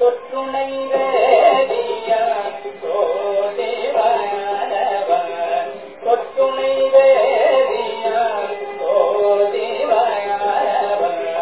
தொற்றுணை